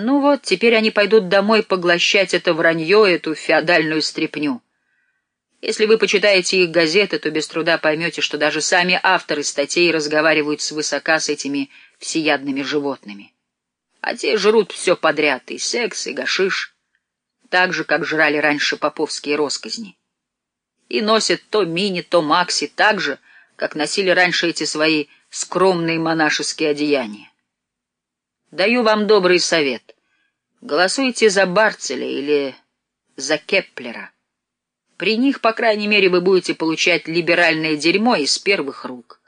Ну вот, теперь они пойдут домой поглощать это вранье, эту феодальную стряпню. Если вы почитаете их газеты, то без труда поймете, что даже сами авторы статей разговаривают свысока с этими всеядными животными. А те жрут все подряд, и секс, и гашиш, так же, как жрали раньше поповские росказни. И носят то мини, то макси так же, как носили раньше эти свои скромные монашеские одеяния. Даю вам добрый совет. Голосуйте за Барцеля или за Кеплера. При них, по крайней мере, вы будете получать либеральное дерьмо из первых рук.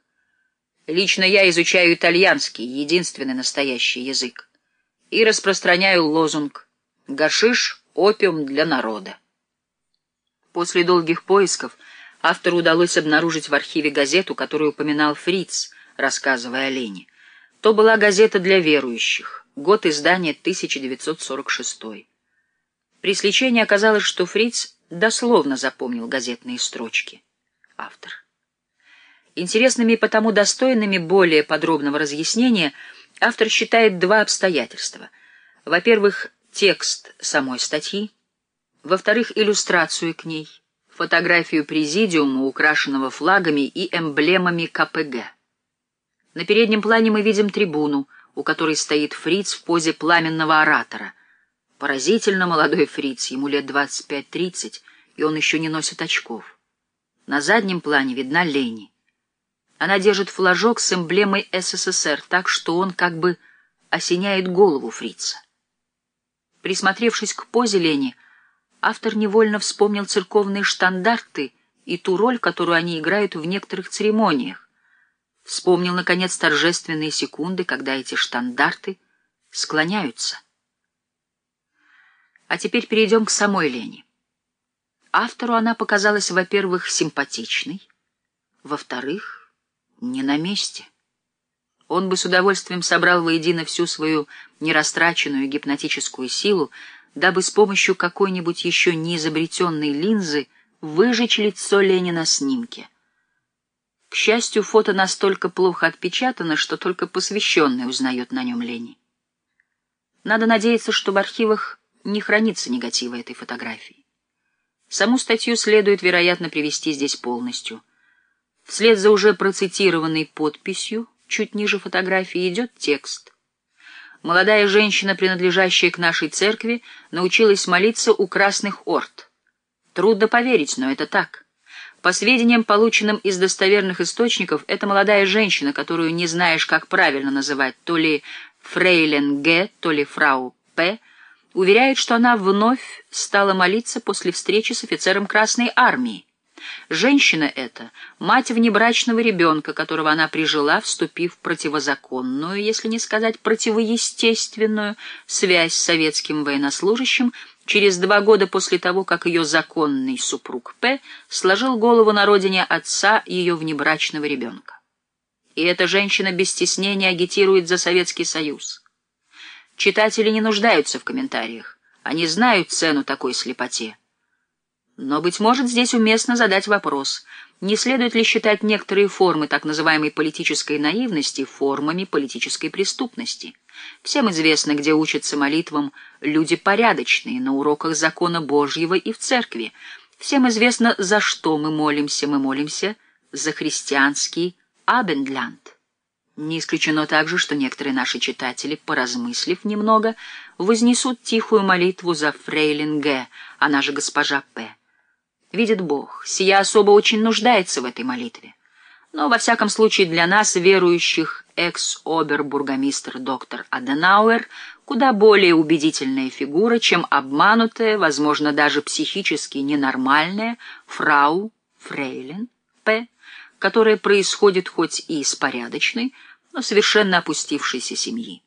Лично я изучаю итальянский, единственный настоящий язык, и распространяю лозунг «Гашиш — опиум для народа». После долгих поисков автору удалось обнаружить в архиве газету, которую упоминал Фриц, рассказывая о Лене. То была газета для верующих, год издания 1946. При сличении оказалось, что Фриц дословно запомнил газетные строчки. Автор. Интересными и потому достойными более подробного разъяснения автор считает два обстоятельства. Во-первых, текст самой статьи. Во-вторых, иллюстрацию к ней, фотографию президиума, украшенного флагами и эмблемами КПГ. На переднем плане мы видим трибуну, у которой стоит фриц в позе пламенного оратора. Поразительно молодой фриц, ему лет 25-30, и он еще не носит очков. На заднем плане видна Лени. Она держит флажок с эмблемой СССР, так что он как бы осеняет голову фрица. Присмотревшись к позе Лени, автор невольно вспомнил церковные штандарты и ту роль, которую они играют в некоторых церемониях. Вспомнил, наконец, торжественные секунды, когда эти штандарты склоняются. А теперь перейдем к самой Лене. Автору она показалась, во-первых, симпатичной, во-вторых, не на месте. Он бы с удовольствием собрал воедино всю свою нерастраченную гипнотическую силу, дабы с помощью какой-нибудь еще неизобретенной линзы выжечь лицо Лени на снимке. К счастью, фото настолько плохо отпечатано, что только посвященный узнает на нем Лени. Надо надеяться, что в архивах не хранится негатива этой фотографии. Саму статью следует, вероятно, привести здесь полностью. Вслед за уже процитированной подписью, чуть ниже фотографии, идет текст. Молодая женщина, принадлежащая к нашей церкви, научилась молиться у красных орд. Трудно поверить, но это так. По сведениям, полученным из достоверных источников, это молодая женщина, которую не знаешь, как правильно называть, то ли фрейлен Г, то ли фрау П, уверяет, что она вновь стала молиться после встречи с офицером Красной Армии. Женщина эта — мать внебрачного ребенка, которого она прижила, вступив в противозаконную, если не сказать противоестественную, связь с советским военнослужащим через два года после того, как ее законный супруг П. сложил голову на родине отца ее внебрачного ребенка. И эта женщина без стеснения агитирует за Советский Союз. Читатели не нуждаются в комментариях. Они знают цену такой слепоте. Но, быть может, здесь уместно задать вопрос, не следует ли считать некоторые формы так называемой политической наивности формами политической преступности? Всем известно, где учатся молитвам люди порядочные, на уроках закона Божьего и в церкви. Всем известно, за что мы молимся. Мы молимся за христианский Абендлянд. Не исключено также, что некоторые наши читатели, поразмыслив немного, вознесут тихую молитву за фрейлин Г, она же госпожа П. Видит Бог, сия особо очень нуждается в этой молитве. Но, во всяком случае, для нас, верующих, экс-обер-бургомистр доктор Аденауэр куда более убедительная фигура, чем обманутая, возможно, даже психически ненормальная фрау Фрейлин П., которая происходит хоть и из порядочной, но совершенно опустившейся семьи.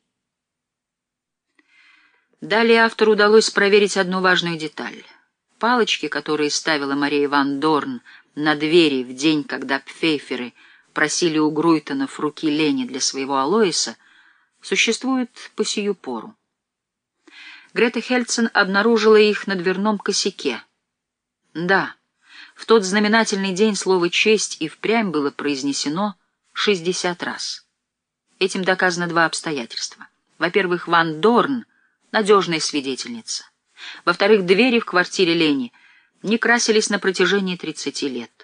Далее автору удалось проверить одну важную деталь. Палочки, которые ставила Мария Ван Дорн на двери в день, когда пфейферы просили у Груйтонов руки Лени для своего Алоиса, существуют по сию пору. Грета Хельцен обнаружила их на дверном косяке. Да, в тот знаменательный день слово «честь» и впрямь было произнесено шестьдесят раз. Этим доказано два обстоятельства. Во-первых, Ван Дорн надежная свидетельница. Во-вторых, двери в квартире Лени не красились на протяжении 30 лет.